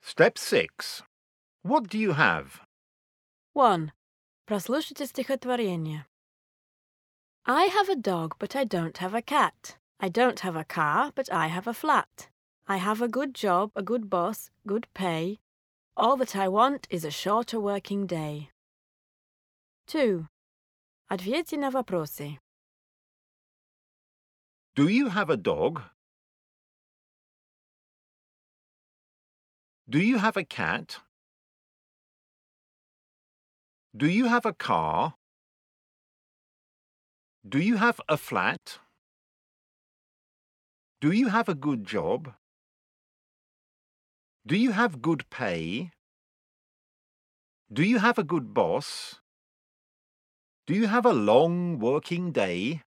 Step 6. What do you have? 1. Прослушайте стихотворение. I have a dog, but I don't have a cat. I don't have a car, but I have a flat. I have a good job, a good boss, good pay. All that I want is a shorter working day. 2. Ответьте на вопросы. Do you have a dog? Do you have a cat? Do you have a car? Do you have a flat? Do you have a good job? Do you have good pay? Do you have a good boss? Do you have a long working day?